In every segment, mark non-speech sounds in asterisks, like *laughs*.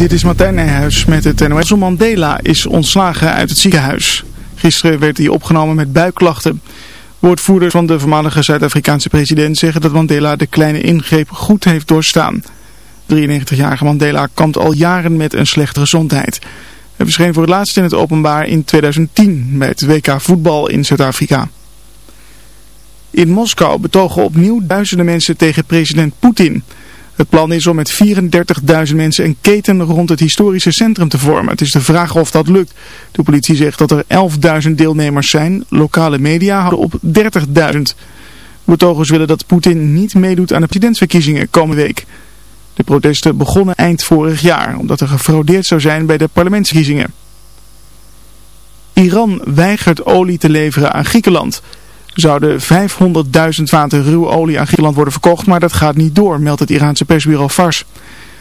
Dit is Martijn Nijhuis met het NOS. Nelson Mandela is ontslagen uit het ziekenhuis. Gisteren werd hij opgenomen met buikklachten. Woordvoerders van de voormalige Zuid-Afrikaanse president zeggen dat Mandela de kleine ingreep goed heeft doorstaan. 93-jarige Mandela kampt al jaren met een slechte gezondheid. Hij verscheen voor het laatst in het openbaar in 2010 bij het WK voetbal in Zuid-Afrika. In Moskou betogen opnieuw duizenden mensen tegen president Poetin... Het plan is om met 34.000 mensen een keten rond het historische centrum te vormen. Het is de vraag of dat lukt. De politie zegt dat er 11.000 deelnemers zijn. Lokale media houden op 30.000. Betogers willen dat Poetin niet meedoet aan de presidentsverkiezingen komende week. De protesten begonnen eind vorig jaar, omdat er gefraudeerd zou zijn bij de parlementsverkiezingen. Iran weigert olie te leveren aan Griekenland zouden 500.000 vaten ruwe olie aan Griekenland worden verkocht, maar dat gaat niet door, meldt het Iraanse persbureau Fars.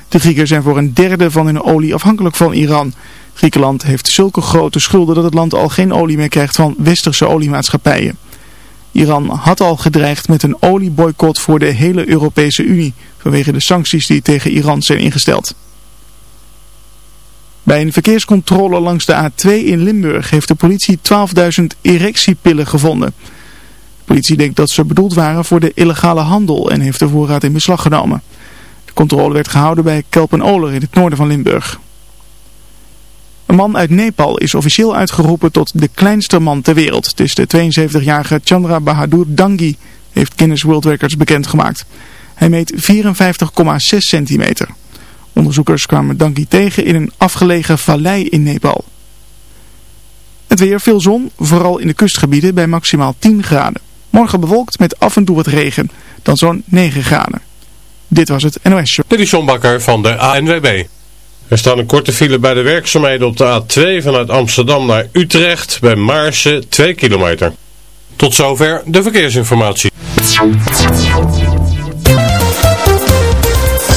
De Grieken zijn voor een derde van hun olie afhankelijk van Iran. Griekenland heeft zulke grote schulden dat het land al geen olie meer krijgt van westerse oliemaatschappijen. Iran had al gedreigd met een olieboycott voor de hele Europese Unie, vanwege de sancties die tegen Iran zijn ingesteld. Bij een verkeerscontrole langs de A2 in Limburg heeft de politie 12.000 erectiepillen gevonden politie denkt dat ze bedoeld waren voor de illegale handel en heeft de voorraad in beslag genomen. De controle werd gehouden bij Kelpen-Oler in het noorden van Limburg. Een man uit Nepal is officieel uitgeroepen tot de kleinste man ter wereld. Het is de 72-jarige Chandra Bahadur Dangi, heeft Guinness World Records bekendgemaakt. Hij meet 54,6 centimeter. Onderzoekers kwamen Dangi tegen in een afgelegen vallei in Nepal. Het weer, veel zon, vooral in de kustgebieden bij maximaal 10 graden. Morgen bewolkt met af en toe wat regen. Dan zo'n 9 graden. Dit was het NOS Show. Dit is van de ANWB. Er staan een korte file bij de werkzaamheden op de A2 vanuit Amsterdam naar Utrecht bij Maarsen 2 kilometer. Tot zover de verkeersinformatie.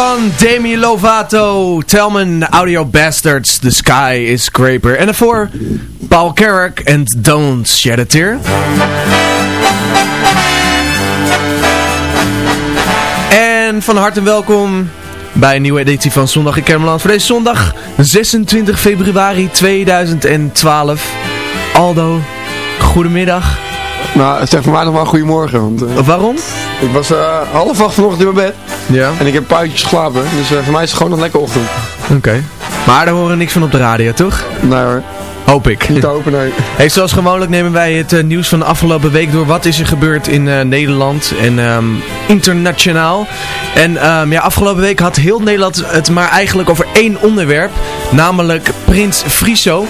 Van Demi Lovato, Telman, Audio Bastards, The Sky is Scraper. En daarvoor Paul Carrick en Don't Shed a Tear. En van harte welkom bij een nieuwe editie van Zondag in Kermeland. Voor deze zondag 26 februari 2012. Aldo, goedemiddag. Nou, zeg voor mij nog maar goedemorgen. Want, uh, Waarom? Ik was uh, half acht vanochtend in mijn bed. Ja. En ik heb puitjes geslapen. Dus uh, voor mij is het gewoon een lekker ochtend. Oké. Okay. Maar daar horen niks van op de radio, toch? Nee hoor. Hoop ik. Niet open, nee. *laughs* Hey, zoals gewoonlijk nemen wij het nieuws van de afgelopen week door. Wat is er gebeurd in uh, Nederland en um, internationaal. En um, ja, afgelopen week had heel Nederland het maar eigenlijk over één onderwerp. Namelijk Prins Friso.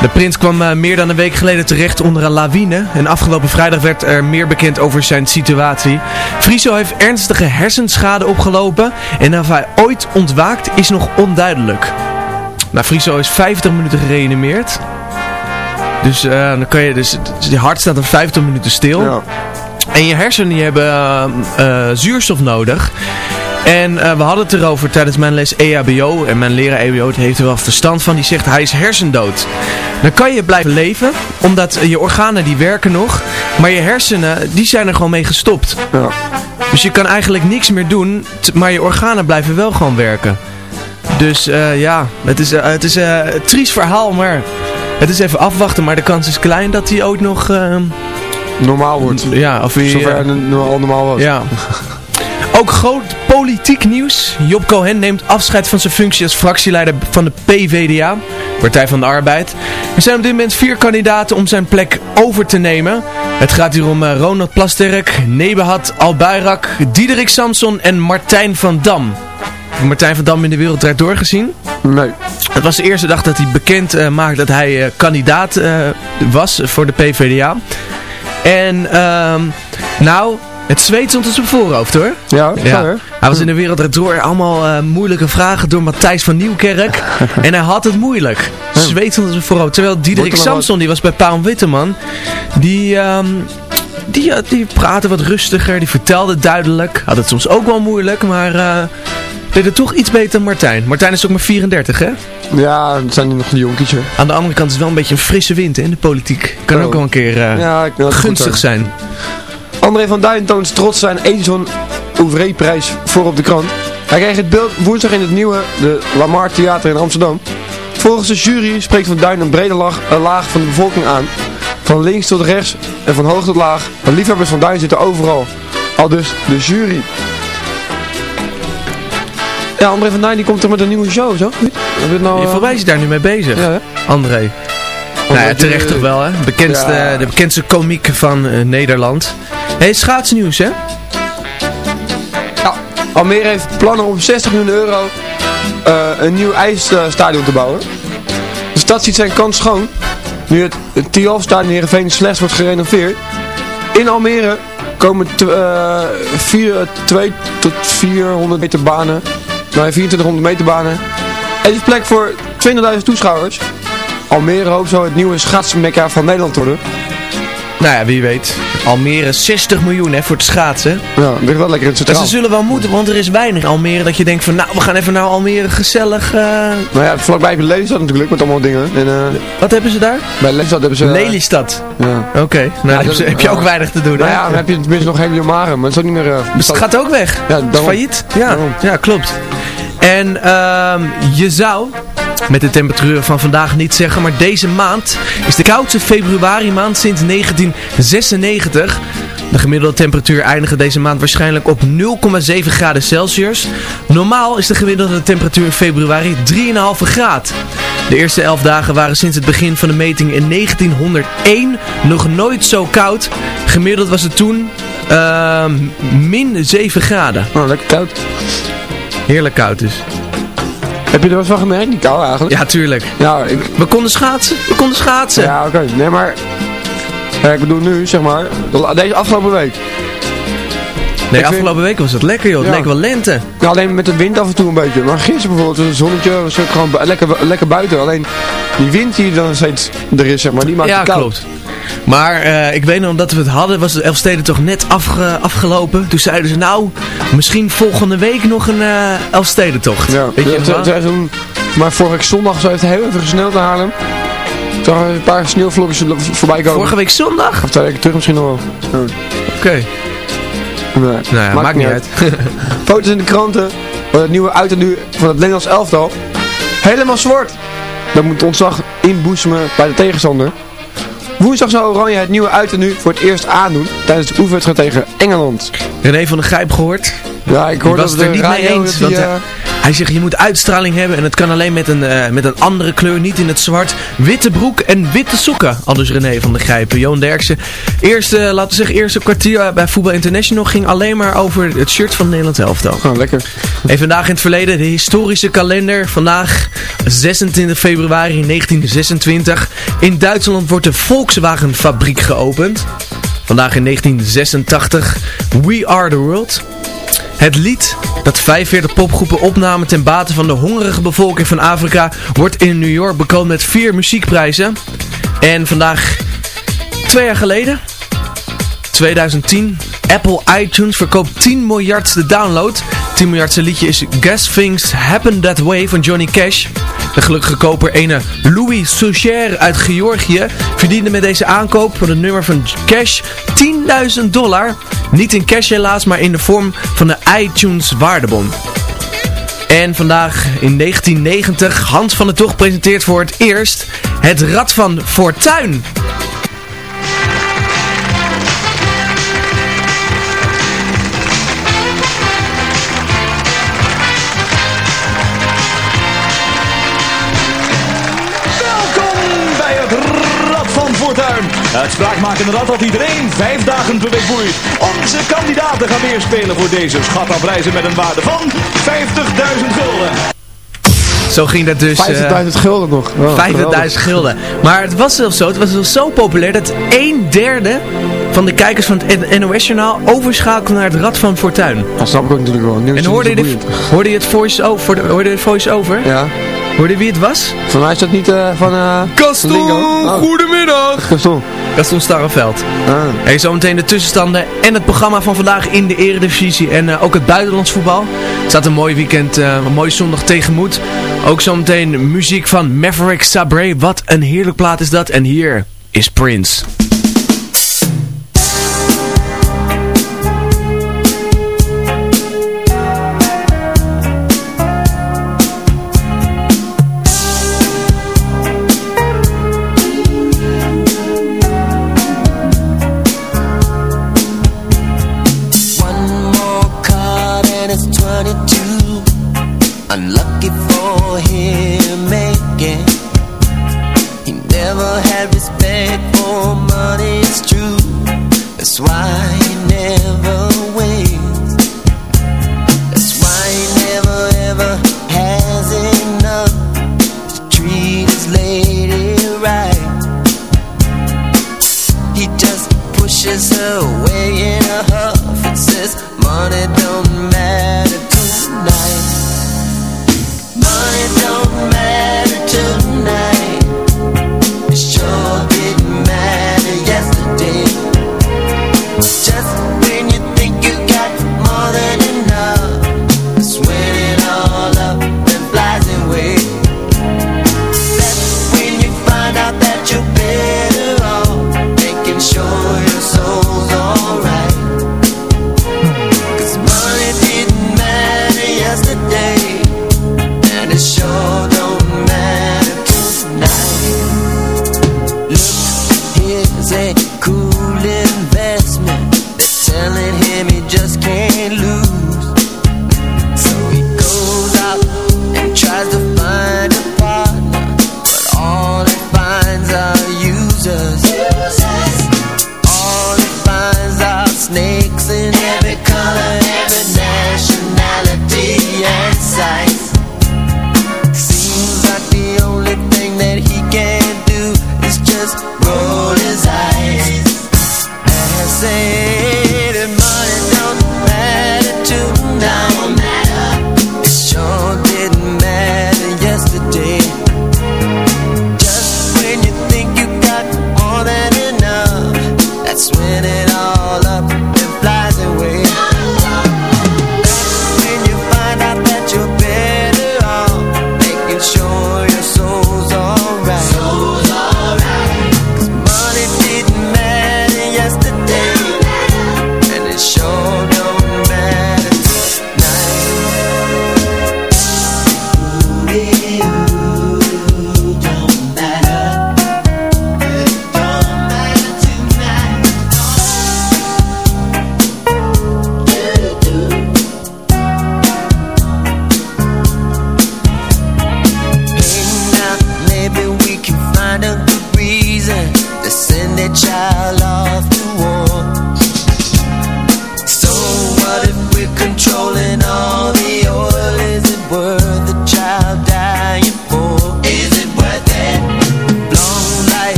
De prins kwam uh, meer dan een week geleden terecht onder een lawine. En afgelopen vrijdag werd er meer bekend over zijn situatie. Friso heeft ernstige hersenschade opgelopen. En of hij ooit ontwaakt is nog onduidelijk. Nou, Friso is 50 minuten gereanimeerd. Dus uh, dan kan je dus, je hart staat dan 50 minuten stil. Ja. En je hersenen die hebben uh, zuurstof nodig. En uh, we hadden het erover tijdens mijn les EHBO. En mijn leraar EHBO heeft er wel verstand van. Die zegt hij is hersendood. Dan kan je blijven leven. Omdat je organen die werken nog. Maar je hersenen die zijn er gewoon mee gestopt. Ja. Dus je kan eigenlijk niks meer doen. Maar je organen blijven wel gewoon werken. Dus uh, ja, het is, uh, het is een triest verhaal. Maar het is even afwachten. Maar de kans is klein dat hij ook nog... ehm, Normaal wordt. Ja, of hij... Zover normaal was. Ja. *laughs* Ook groot politiek nieuws. Job Cohen neemt afscheid van zijn functie als fractieleider van de PVDA, Partij van de Arbeid. Er zijn op dit moment vier kandidaten om zijn plek over te nemen. Het gaat hier om uh, Ronald Plasterk, Nebahat Albayrak, Diederik Samson en Martijn van Dam. Martijn van Dam in de wereld draait doorgezien. Nee. Het was de eerste dag dat hij bekend uh, maakte dat hij uh, kandidaat uh, was voor de PVDA. En uh, nou, het zweet stond op zijn voorhoofd hoor. Ja, ja. Hij was in de wereld door allemaal uh, moeilijke vragen door Matthijs van Nieuwkerk. *laughs* en hij had het moeilijk. Zweet stond op zijn voorhoofd. Terwijl Diederik Samson, die was bij Paul Witteman. Die... Um, die, die praatte wat rustiger, die vertelde duidelijk. Had het soms ook wel moeilijk, maar uh, deed het toch iets beter dan Martijn. Martijn is ook maar 34, hè? Ja, zijn die nog een jonkietje. Aan de andere kant is het wel een beetje een frisse wind hè, in de politiek. Kan oh. ook wel een keer uh, ja, gunstig zijn. André van Duin toont trots zijn Edison Ouvray-prijs voor op de krant. Hij kreeg het beeld woensdag in het nieuwe de Lamar Theater in Amsterdam. Volgens de jury spreekt Van Duin een brede laag, een laag van de bevolking aan. Van links tot rechts en van hoog tot laag. De liefhebbers van Duin zitten overal. Al dus de jury. Ja, André van Duin die komt er met een nieuwe show, zo? Heb nou, uh... Voor mij is daar nu mee bezig, ja, hè? André. Nou ja, terecht toch wel, hè? Bekendste, ja. De bekendste komiek van uh, Nederland. Hey, schaatsnieuws, hè? Ja, Almere heeft plannen om 60 miljoen euro uh, een nieuw ijsstadion te bouwen. De stad ziet zijn kans schoon. Nu het, het Tialf-stadion in Heerenveen slechts wordt gerenoveerd. In Almere komen 2 uh, tot 400 meter banen. Nee, 2400 meter banen. En is plek voor 20.000 toeschouwers. Almere hoopt zo het nieuwe schaatsmekka van Nederland te worden. Nou ja, wie weet. Almere 60 miljoen hè, voor het schaatsen. Ja, dat ligt wel lekker in het. En ze zullen wel moeten, want er is weinig Almere dat je denkt van, nou, we gaan even naar Almere gezellig. Uh... Nou ja, vlakbij heb je Lelystad natuurlijk, met allemaal dingen. En, uh... Wat hebben ze daar? Bij Lelystad hebben ze... Lelystad? Ja. Oké, okay. nou ja, dat, heb, heb je ook weinig te doen Nou hè? ja, dan heb je tenminste nog Helio Mare, maar het is ook niet meer... Uh, dus het gaat ook weg? Ja, is failliet? Ja, ja klopt. En uh, je zou met de temperaturen van vandaag niet zeggen, maar deze maand is de koudste februari maand sinds 1996. De gemiddelde temperatuur eindigt deze maand waarschijnlijk op 0,7 graden Celsius. Normaal is de gemiddelde temperatuur in februari 3,5 graad. De eerste 11 dagen waren sinds het begin van de meting in 1901 nog nooit zo koud. Gemiddeld was het toen uh, min 7 graden. Oh, lekker koud. Heerlijk koud dus. Heb je er wat van gemerkt, die kou eigenlijk? Ja, tuurlijk. Ja, ik... We konden schaatsen. We konden schaatsen. Ja, oké. Okay. Nee, maar... Ja, ik bedoel nu, zeg maar, deze afgelopen week. Nee, ik afgelopen vind... week was het lekker joh. Het ja. leek wel lente. Ja, alleen met de wind af en toe een beetje. Maar gisteren bijvoorbeeld, het zonnetje was ook gewoon lekker, lekker buiten. Alleen die wind die dan steeds er is, zeg maar, die maakt ja, het koud. klopt. Maar uh, ik weet nog, omdat we het hadden, was de Elfstedentocht net afge afgelopen. Toen zeiden ze, nou, misschien volgende week nog een uh, Elfstedentocht. Ja, weet je ja, maar vorige week zondag zou het heel even gesneld naar Haarlem. Toen een paar sneeuwvlokjes voorbij komen. Vorige week zondag? Of twee weken terug misschien nog wel. Oké. Okay. Nee, nou ja, maakt, maakt niet uit. uit. *laughs* Foto's in de kranten. Het nieuwe uit en nu van het Nederlands elftal. Helemaal zwart. Dat moet ontslag inboezemen bij de tegenstander. Woensdag zou Oranje het nieuwe uit en nu voor het eerst aandoen tijdens de oefenwedstrijd tegen Engeland. René van de Grijp gehoord? Ja, ik hoorde dat het er niet mee eens. Die, uh, hij zegt je moet uitstraling hebben en het kan alleen met een, uh, met een andere kleur, niet in het zwart. Witte broek en witte sokken, al dus René van de Grijpen. Joon Derksen, eerste, laten we zeggen, eerste kwartier bij Voetbal International ging alleen maar over het shirt van Nederland elftal. Oh, lekker. En vandaag in het verleden de historische kalender. Vandaag 26 februari 1926. In Duitsland wordt de Volkswagen fabriek geopend. Vandaag in 1986 We Are The World. Het lied dat 45 popgroepen opnamen ten bate van de hongerige bevolking van Afrika wordt in New York bekroond met vier muziekprijzen. En vandaag, twee jaar geleden, 2010, Apple iTunes verkoopt 10 miljard de download. 10 miljardste liedje is Guess Things Happen That Way van Johnny Cash. De gelukkige koper ene Louis Soucher uit Georgië verdiende met deze aankoop van het nummer van Cash 10.000 dollar. Niet in cash helaas, maar in de vorm van de iTunes waardebon. En vandaag in 1990, Hans van der Tocht presenteert voor het eerst het Rad van Fortuin. Het spraakmakende rad dat iedereen vijf dagen per week boeit. Onze kandidaten gaan weer spelen voor deze schatafprijzen met een waarde van 50.000 gulden. Zo ging dat dus... 50.000 uh, gulden nog. Oh, 50.000 gulden. Maar het was zelfs zo, het was zelfs zo populair dat een derde van de kijkers van het NOS-journaal overschakelde naar het Rad van Fortuin. Dat snap ik ook natuurlijk wel. Nu en hoorde je, de, hoorde je het voice-over? Hoorde je het voice-over? Ja. Hoorde wie het was? Van mij is dat niet uh, van... Uh, Gaston, oh. goedemiddag! Gaston. Gaston Starreveld. Ah. Hey, zometeen de tussenstanden en het programma van vandaag in de eredivisie en uh, ook het buitenlands voetbal. Het staat een mooi weekend, een mooie zondag tegenmoet. Ook zometeen muziek van Maverick Sabre. Wat een heerlijk plaat is dat. En hier is Prince.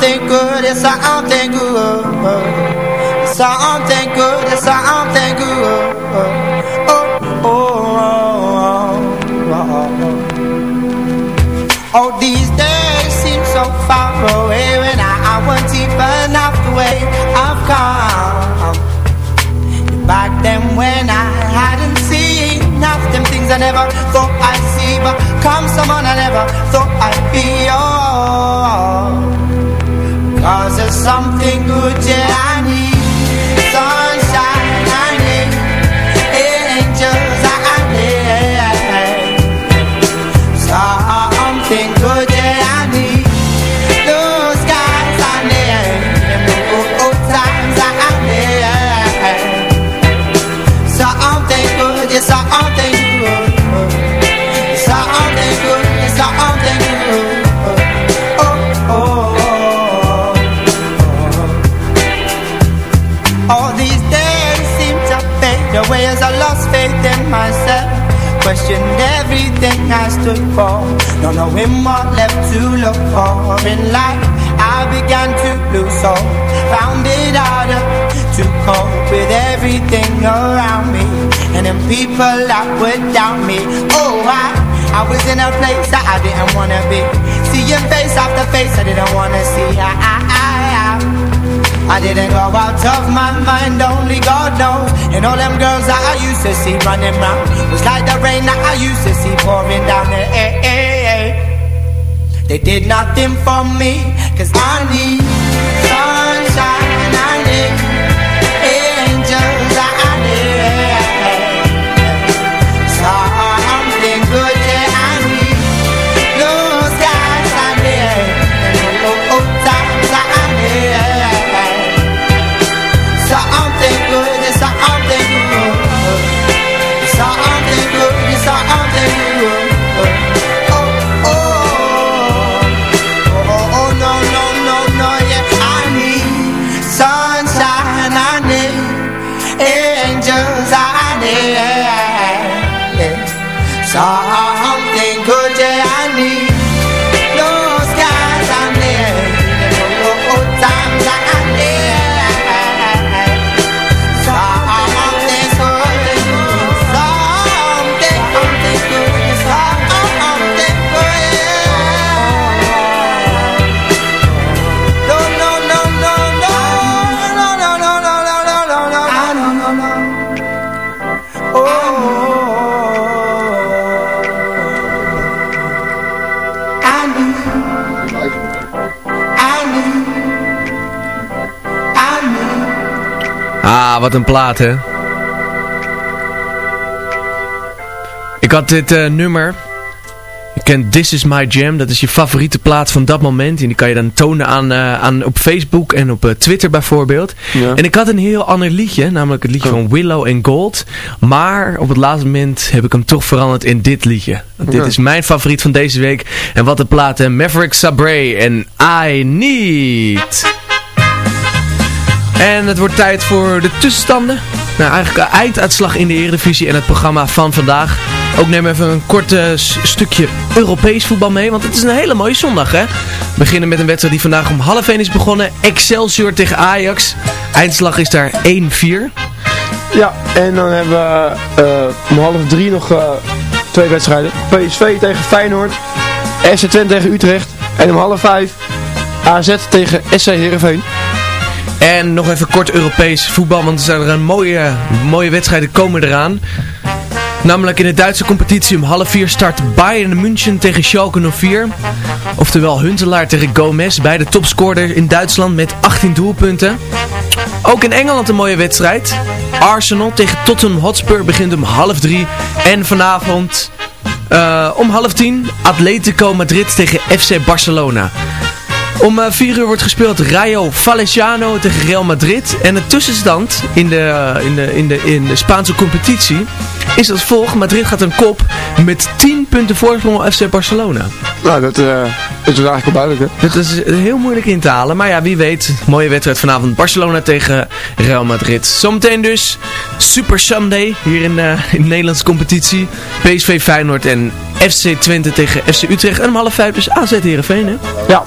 something good, it's something good. Something good, it's something good. Oh, oh, oh, oh, oh. these days seem so far away when I, I went even enough the way I've come. Back then when I hadn't seen enough, them things I never thought I'd see, but come someone I never thought I'd be. Oh, Cause there's something good, yeah. questioned everything I stood for. Not knowing what left to look for. In life I began to lose hope. Found it harder to cope with everything around me. And then people that would doubt me. Oh, I, I was in a place that I didn't wanna be. Seeing face after face I didn't wanna see. I, I I didn't go out of my mind, only God knows. And all them girls that I used to see running round was like the rain that I used to see pouring down the. They did nothing for me, cause I need sunshine and I need. Ah, wat een plaat, hè? Ik had dit uh, nummer. Je kent This Is My Jam. Dat is je favoriete plaat van dat moment. En die kan je dan tonen aan, uh, aan op Facebook en op uh, Twitter bijvoorbeeld. Ja. En ik had een heel ander liedje. Namelijk het liedje oh. van Willow and Gold. Maar op het laatste moment heb ik hem toch veranderd in dit liedje. Want dit is mijn favoriet van deze week. En wat een plaat. Maverick Sabre en I Need... En het wordt tijd voor de tussenstanden. Nou, eigenlijk einduitslag in de Eredivisie en het programma van vandaag. Ook neem even een kort stukje Europees voetbal mee, want het is een hele mooie zondag, hè? We beginnen met een wedstrijd die vandaag om half 1 is begonnen. Excelsior tegen Ajax. Eindslag is daar 1-4. Ja, en dan hebben we uh, om half 3 nog uh, twee wedstrijden. PSV tegen Feyenoord. SC Twente tegen Utrecht. En om half 5 AZ tegen SC Heerenveen. En nog even kort Europees voetbal, want er zijn er een mooie, mooie wedstrijden komen eraan. Namelijk in de Duitse competitie om half vier start Bayern München tegen Schalke 04. Oftewel Huntelaar tegen Gomez, beide topscorer in Duitsland met 18 doelpunten. Ook in Engeland een mooie wedstrijd. Arsenal tegen Tottenham Hotspur begint om half drie. En vanavond uh, om half tien Atletico Madrid tegen FC Barcelona. Om 4 uh, uur wordt gespeeld Rayo Vallecano tegen Real Madrid. En de tussenstand in de, in de, in de, in de Spaanse competitie is als volgt. Madrid gaat een kop met 10 punten voorsprong op FC Barcelona. Nou, dat, uh, is eigenlijk wel duidelijk. Hè? Dat is heel moeilijk in te halen. Maar ja, wie weet. Mooie wedstrijd vanavond. Barcelona tegen Real Madrid. Zometeen dus Super Sunday hier in, uh, in de Nederlandse competitie. PSV Feyenoord en FC Twente tegen FC Utrecht. En om half vijf dus AZ Heerenveen, hè? Ja.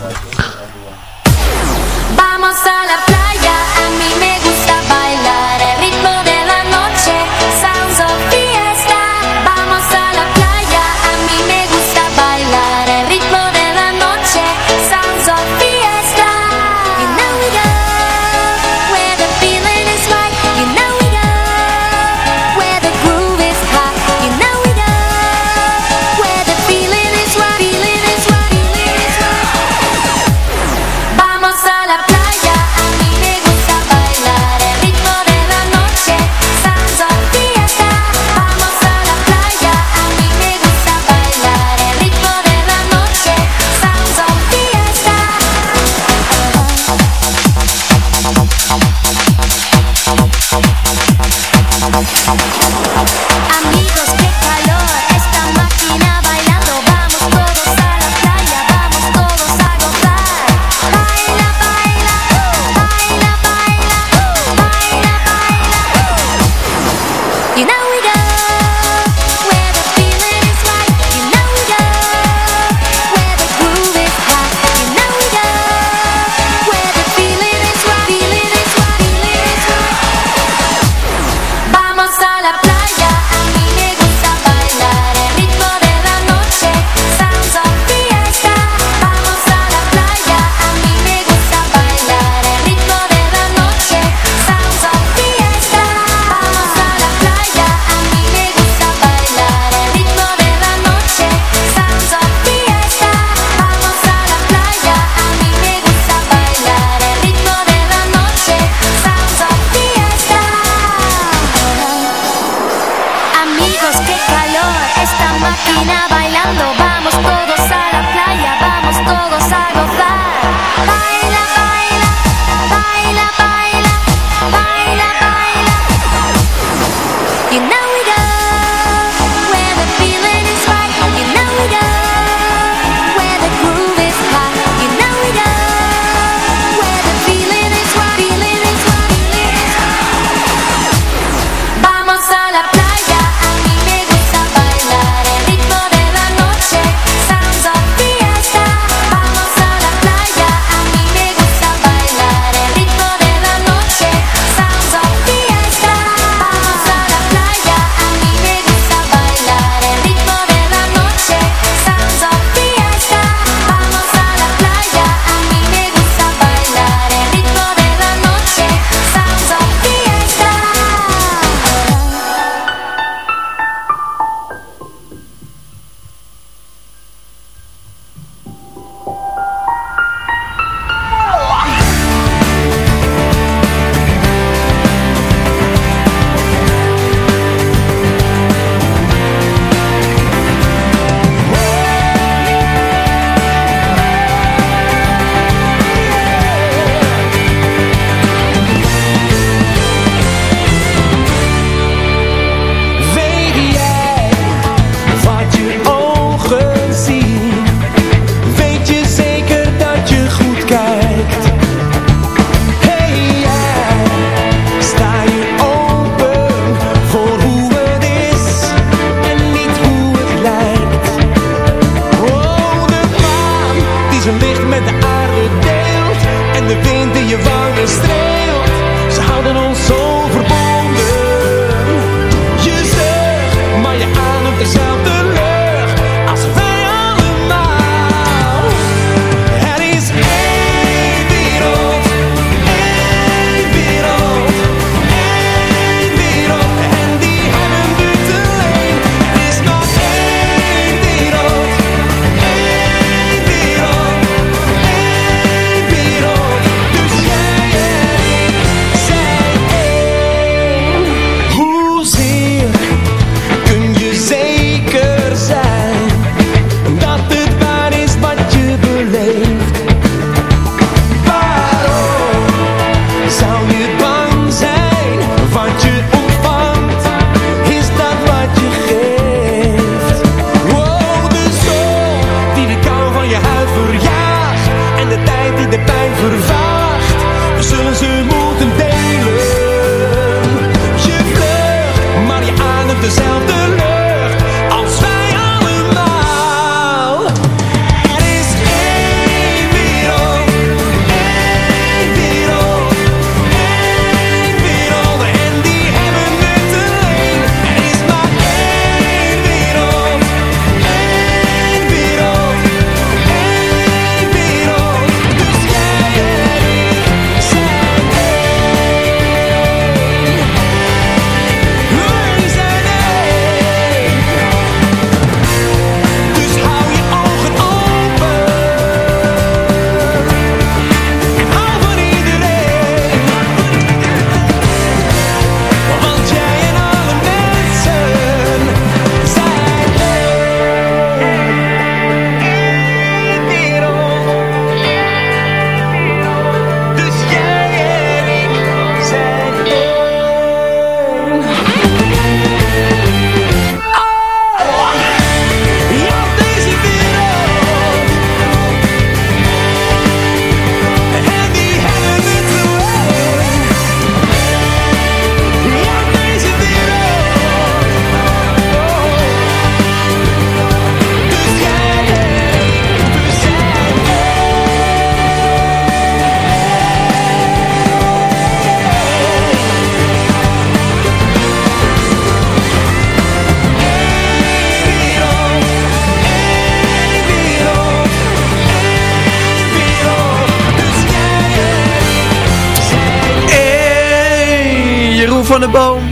Boom.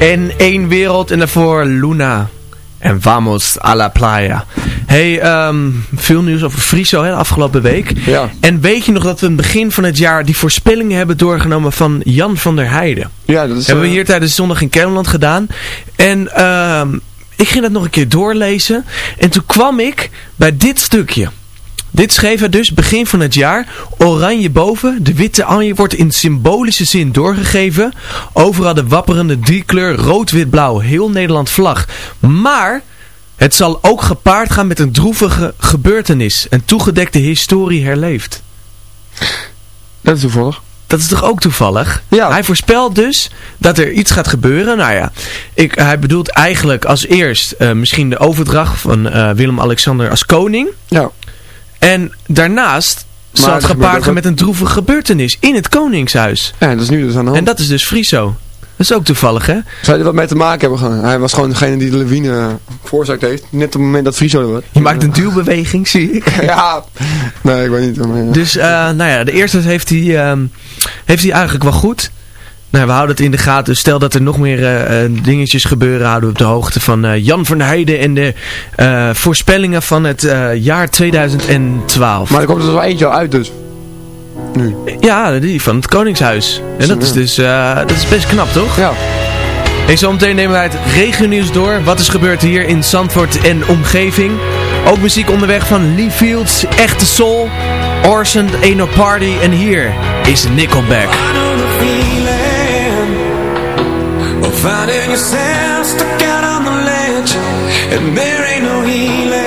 En één wereld en daarvoor Luna. En vamos a la playa. Hey, ehm, veel nieuws over Friso hè, de afgelopen week. Ja. En weet je nog dat we in het begin van het jaar die voorspellingen hebben doorgenomen van Jan van der Heijden? Ja, dat is... hebben we eh, hier tijdens Zondag in Kermeland gedaan. En ehm, ik ging dat nog een keer doorlezen. En toen kwam ik bij dit stukje. Dit schreef hij dus begin van het jaar. Oranje boven, de witte anje wordt in symbolische zin doorgegeven. Overal de wapperende driekleur rood-wit-blauw, heel Nederland vlag. Maar het zal ook gepaard gaan met een droevige gebeurtenis. Een toegedekte historie herleeft. Dat is toevallig. Dat is toch ook toevallig? Ja. Hij voorspelt dus dat er iets gaat gebeuren. Nou ja, ik, hij bedoelt eigenlijk als eerst eh, misschien de overdracht van eh, Willem-Alexander als koning. Ja. En daarnaast gebeurt gepaard ook met een droevige gebeurtenis in het koningshuis. Ja, dat is nu dus aan de hand. En dat is dus Friso. Dat is ook toevallig, hè? Zou er wat mee te maken hebben gehad? Hij was gewoon degene die de lawine veroorzaakt heeft. Net op het moment dat Friso er was. Je maakt een duwbeweging, zie ik. *laughs* ja. Nee, ik weet niet. Maar, ja. Dus, eh, nou ja, de eerste heeft hij, ehm, heeft hij eigenlijk wel goed. Nou, we houden het in de gaten. Dus stel dat er nog meer eh, eh, dingetjes gebeuren, houden we op de hoogte van eh, Jan van der Heijden en de voorspellingen van het jaar 2012. Maar er komt er wel eentje al uit dus. Nu. Ja, die van het Koningshuis. En dat is dus dat is best knap, toch? Ja. Zometeen nemen wij het regionieuws door. Wat is gebeurd hier in Zandvoort en omgeving. Ook muziek onderweg van Lee Fields, Echte Soul, Orson, Ain't No Party. En hier is Nickelback. Finding yourself stuck out on the ledge. And there ain't no healing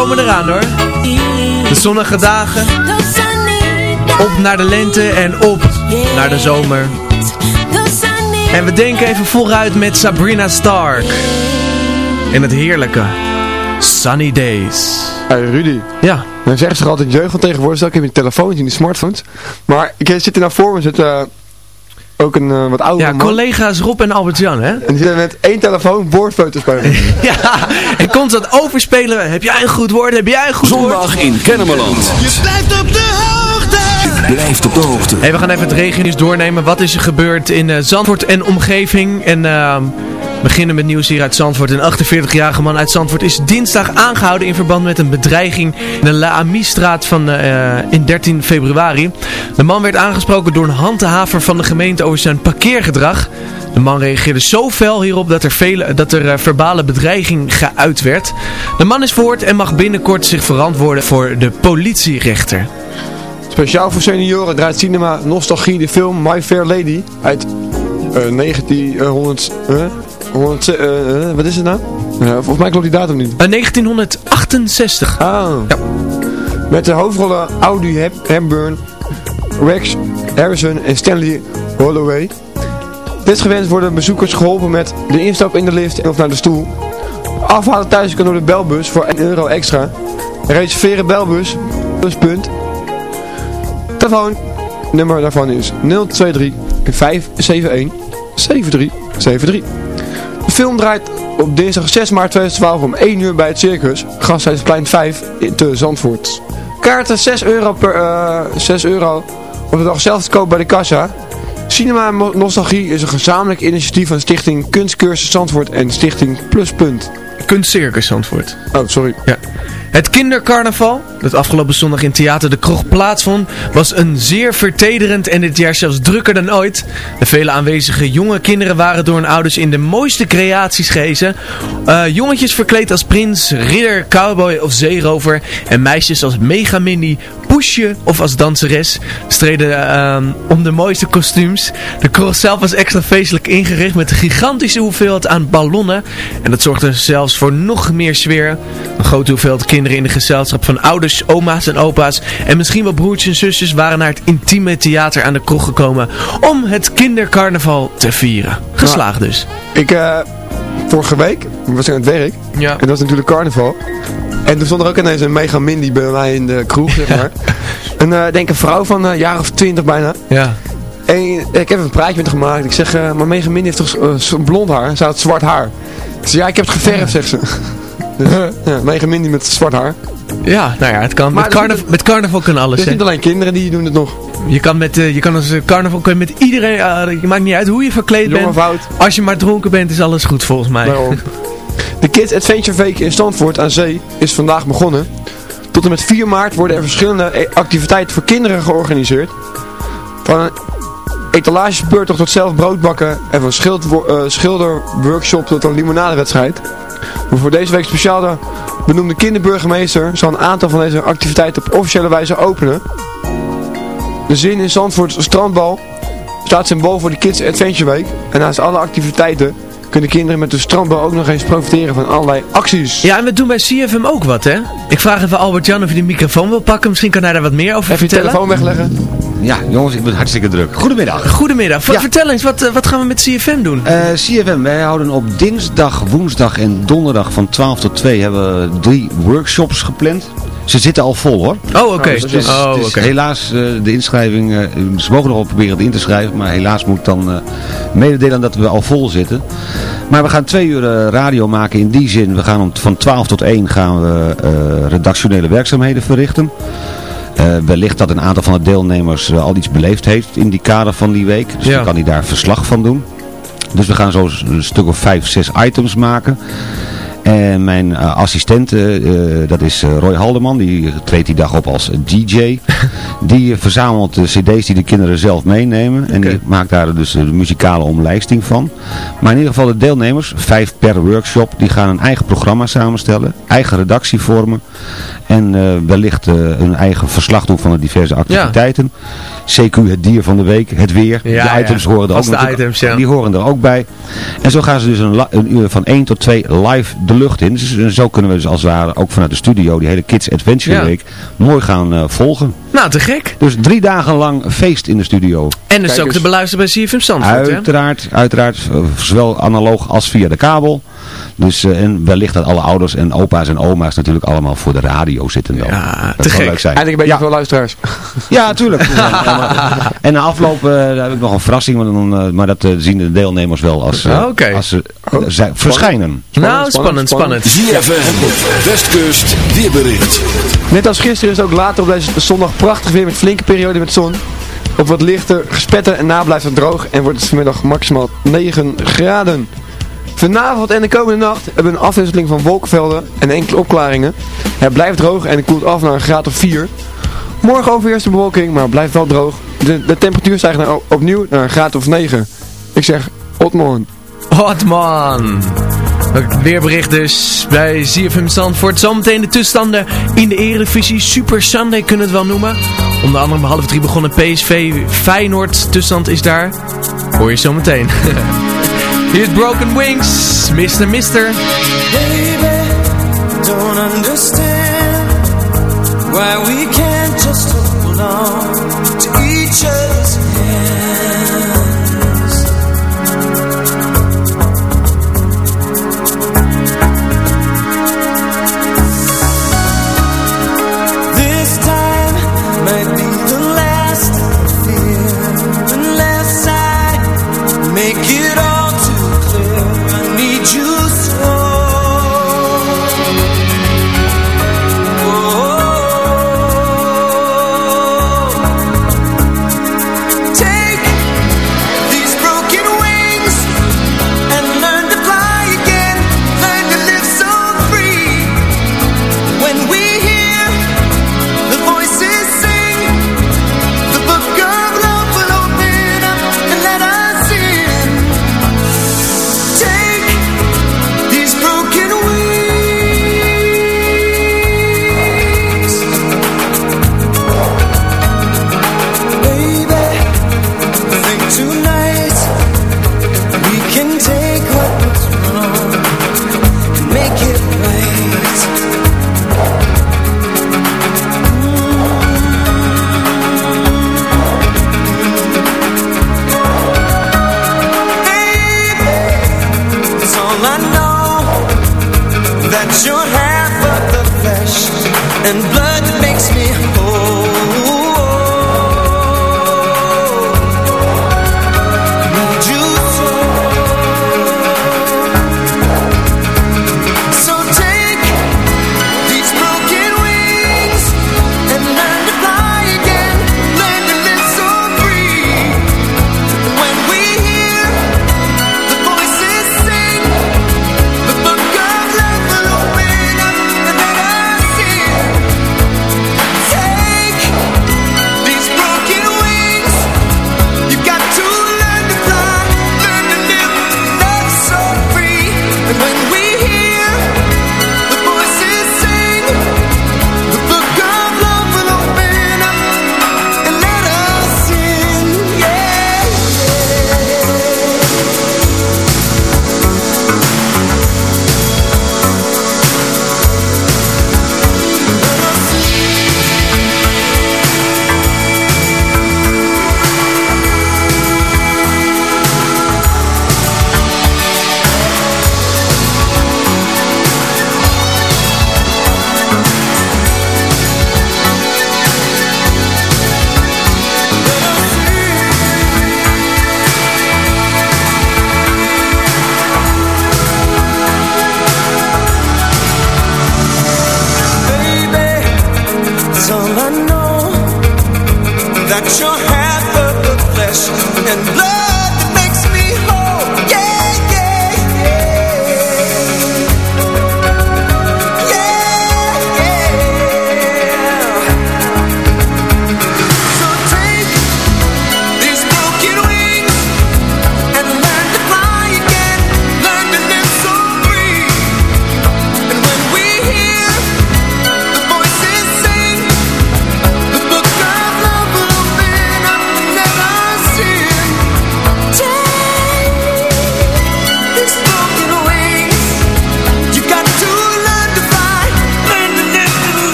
komen eraan hoor. De zonnige dagen. Op naar de lente en op naar de zomer. En we denken even vooruit met Sabrina Stark. En het heerlijke Sunny Days. Hey Rudy, Ja, dan zeggen ze altijd jeugd tegenwoordig, ik heb je telefoons en die smartphones. Maar ik zit er nou voor me, zit eh, ook een eh, wat oudere ja man. collega's Rob en Albert-Jan hè. En die zitten met één telefoon woordfoto's spelen. *laughs* Ja, en constant overspelen. Heb jij een goed woord? Heb jij een goed woord? Zondag in Kennemerland. Je blijft op de hoogte. Blijft op de hoogte. Hey, we gaan even het regennieuws doornemen. Wat is er gebeurd in eh, Zandvoort en omgeving? En ehm, beginnen met nieuws hier uit Zandvoort. Een 48-jarige man uit Zandvoort is dinsdag aangehouden in verband met een bedreiging in de La Amie-straat van, eh, in 13 februari. De man werd aangesproken door een handhaver van de gemeente over zijn parkeergedrag. De man reageerde zo fel hierop dat er, vele, dat er eh, verbale bedreiging geuit werd. De man is verhoord en mag binnenkort zich verantwoorden voor de politierechter. Speciaal voor senioren draait cinema Nostalgie de film My Fair Lady uit eh 1900... eh, 100, eh, eh, wat is het nou? Ja, volgens mij klopt die datum niet. Eh, 1968. Ah. Ja. Met de hoofdrollen Audrey Hep Hepburn, Rex Harrison en Stanley Holloway. Desgewenst worden bezoekers geholpen met de instap in de lift of naar de stoel. Afhalen thuis kan door de belbus voor 1 euro extra. Reserveren belbus, pluspunt. Telefoon, nummer daarvan is 023 571 7373. De film draait op dinsdag 6 maart 2012 om 1 uur bij het Circus, Gasthuisplein 5 in te Zandvoort. Kaarten 6 euro per eh 6 euro of de dag zelf te koop bij de kassa. Cinema Nostalgie is een gezamenlijk initiatief van Stichting Kunstcursus Zandvoort en Stichting Pluspunt. Kunstcircus Zandvoort. Oh, sorry. Ja. Het kindercarnaval, dat afgelopen zondag in Theater de Kroeg plaatsvond, was een zeer vertederend en dit jaar zelfs drukker dan ooit. De vele aanwezige jonge kinderen waren door hun ouders in de mooiste creaties gehezen. Uh, jongetjes verkleed als prins, ridder, cowboy of zeerover en meisjes als Mega Mini, Poesje of als danseres streden uh, om de mooiste kostuums. De kroeg zelf was extra feestelijk ingericht met een gigantische hoeveelheid aan ballonnen en dat zorgde zelfs voor nog meer sfeer. Een grote hoeveelheid kinderen in de gezelschap van ouders, oma's en opa's en misschien wel broertjes en zusjes waren naar het intieme theater aan de kroeg gekomen om het kindercarnaval te vieren. Geslaagd dus. Ik, uh, vorige week, was ik aan het werk. Ja. En dat was natuurlijk carnaval. En toen stond er ook ineens een mega mindy bij mij in de kroeg, zeg maar. *laughs* een, uh, denk een vrouw van een uh, jaar of twintig bijna. Ja. En ik heb een praatje met haar gemaakt. Ik zeg, uh, maar mega mindy heeft toch blond haar? Ze had zwart haar. Dus ja, ik heb het geverfd, *laughs* zegt ze. Dus, ja, mindy met zwart haar. Ja, nou ja, het kan. Met, carnav het, met, carnaval kan alles. Het is niet alleen kinderen die doen het nog. Je kan met, uh, je kan als carnaval kun je met iedereen, uh, je maakt niet uit hoe je verkleed Jong bent. Of oud. Als je maar dronken bent is alles goed volgens mij. Daarom. *laughs* De Kids Adventure Week in Stanford aan Zee is vandaag begonnen. Tot en met 4 maart worden er verschillende activiteiten voor kinderen georganiseerd. Van een etalagespeurtocht tot zelf brood bakken en van schild, uh, schilderworkshop tot een limonadewedstrijd. Voor deze week speciaal de benoemde kinderburgemeester zal een aantal van deze activiteiten op officiële wijze openen. De zin in Zandvoort strandbal staat symbool voor de Kids Adventure Week. En naast alle activiteiten kunnen kinderen met de strandbal ook nog eens profiteren van allerlei acties. Ja, en we doen bij CFM ook wat, hè? Ik vraag even Albert-Jan of hij de microfoon wil pakken. Misschien kan hij daar wat meer over even vertellen. Even je telefoon wegleggen. Ja, jongens, ik ben hartstikke druk. Goedemiddag. Goedemiddag. Ja. Vertel eens, wat, wat gaan we met CFM doen? Uh, CFM, wij houden op dinsdag, woensdag en donderdag van 12 tot 2 hebben we drie workshops gepland. Ze zitten al vol hoor. Oh, oké. Okay. Dus, dus, oh, dus okay. helaas, uh, de inschrijving, uh, ze mogen nog wel proberen het in te schrijven, maar helaas moet ik dan uh, mededelen dat we al vol zitten. Maar we gaan twee uur radio maken in die zin. We gaan om, van 12 tot 1 gaan we redactionele werkzaamheden verrichten. Uh, wellicht dat een aantal van de deelnemers uh, al iets beleefd heeft in die kader van die week. Dus ja. dan kan hij daar verslag van doen. Dus we gaan zo een stuk of vijf, zes items maken. En mijn uh, assistent, dat is Roy Haldeman, die treedt die dag op als DJ. *laughs* die verzamelt de cd's die de kinderen zelf meenemen. En okay. die maakt daar dus de muzikale omlijsting van. Maar in ieder geval de deelnemers, vijf per workshop, die gaan een eigen programma samenstellen. Eigen redactie vormen. En wellicht een eigen verslag doen van de diverse activiteiten. Ja. CQ het dier van de week, het weer. Ja, de items ja. horen er ook, ja. die horen er ook bij. En zo gaan ze dus een, een, uur van 1 tot 2 live de lucht in. Dus zo kunnen we dus als het ware ook vanuit de studio die hele Kids Adventure Week mooi gaan uh, volgen. Nou, te gek. Dus drie dagen lang feest in de studio. En dus ook te beluisteren bij CFM Zandvoort, Uiteraard, hè? uiteraard. Zowel analoog als via de kabel. Dus uh, en wellicht dat alle ouders en opa's en oma's natuurlijk allemaal voor de radio zitten dan. Ja, dat te gek. leuk zijn. Eigenlijk ben je ja. veel luisteraars. Ja, tuurlijk. *laughs* *laughs* en na afloop uh, heb ik nog een verrassing, maar, dan, uh, maar dat zien de deelnemers wel als, oh, okay. als ze oh, verschijnen. Spannend, nou, spannend, spannend. ZFM, Westkust, weerbericht. Net als gisteren is het ook later op deze zondag prachtig weer met flinke periode met zon. Op wat lichter gespetter en na blijft het droog en wordt het vanmiddag maximaal 9 graden. Vanavond en de komende nacht hebben we een afwisseling van wolkenvelden en enkele opklaringen. Het blijft droog en het koelt af naar een graad of 4. Morgen overheerst de bewolking, maar het blijft wel droog. De, de temperatuur stijgt opnieuw naar een graad of 9. Ik zeg, hotman. Weerbericht dus bij ZFM Zandvoort. Zometeen de tussenstanden in de Eredivisie. Super Sunday kunnen we het wel noemen. Onder andere om half drie begonnen PSV Feyenoord. Tussenstand is daar. Hoor je zometeen. *laughs* Hier is Broken Wings, Mr. Mister. Baby, don't understand why we can't just on to each.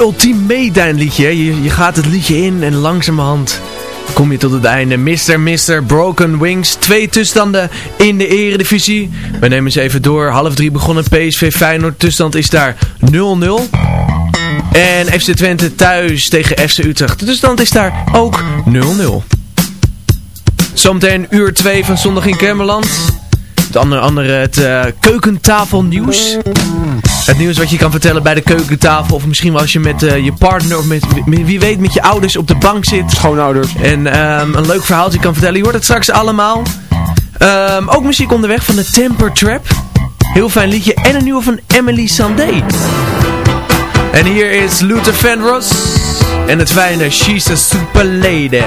Een ultiem meedijnliedje. Je, je gaat het liedje in en langzamerhand kom je tot het einde. Mr. Mr. Broken Wings. Twee tussenstanden in de eredivisie. We nemen ze even door. Half drie begonnen PSV Feyenoord. Tussenstand is daar 0-0. En FC Twente thuis tegen FC Utrecht. De tussenstand is daar ook 0-0. Zometeen uur 2 van Zondag in Kermeland. Het andere, andere het uh, keukentafelnieuws. Het nieuws wat je kan vertellen bij de keukentafel. Of misschien als je met uh, je partner of met, wie weet met je ouders op de bank zit. Schoonouders. En um, een leuk verhaaltje kan vertellen. Je hoort het straks allemaal. Um, ook muziek onderweg van de Temper Trap. Heel fijn liedje. En een nieuwe van Emily Sandé. En hier is Luther Vandross. En het fijne She's a Super Lady.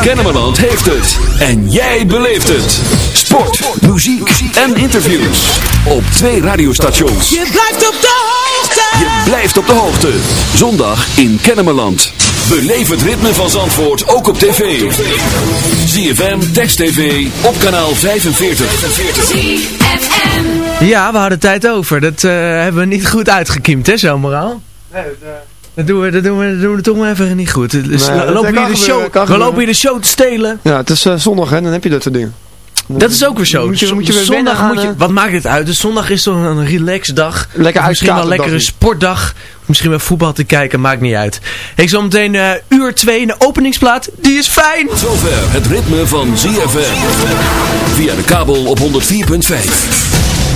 Kennemerland heeft het. En jij beleeft het. Sport, muziek en interviews. Op twee radiostations. Je blijft op de hoogte. Je blijft op de hoogte. Zondag in Kennemerland. Beleef het ritme van Zandvoort ook op tv. ZFM, Text TV, op kanaal 45. Ja, we hadden tijd over. Dat eh, hebben we niet goed uitgekiemd, hè, zomeraal. Nee, dat... Eh, dat doen we, dat doen we, dat doen we toch maar even niet goed. Dus lopen de show, we lopen hier de show te stelen. Ja, het is eh, zondag hè, dan heb je dat soort dingen. Dat is ook weer zo. Moet je zondag moet je, wat maakt het uit? Dus zondag is toch een relaxdag. Lekker misschien wel een lekkere sportdag. Misschien wel voetbal te kijken, maakt niet uit. Ik zometeen eh, uur 2 in de openingsplaat. Die is fijn. Zover het ritme van ZFM. Via de kabel op 104.5.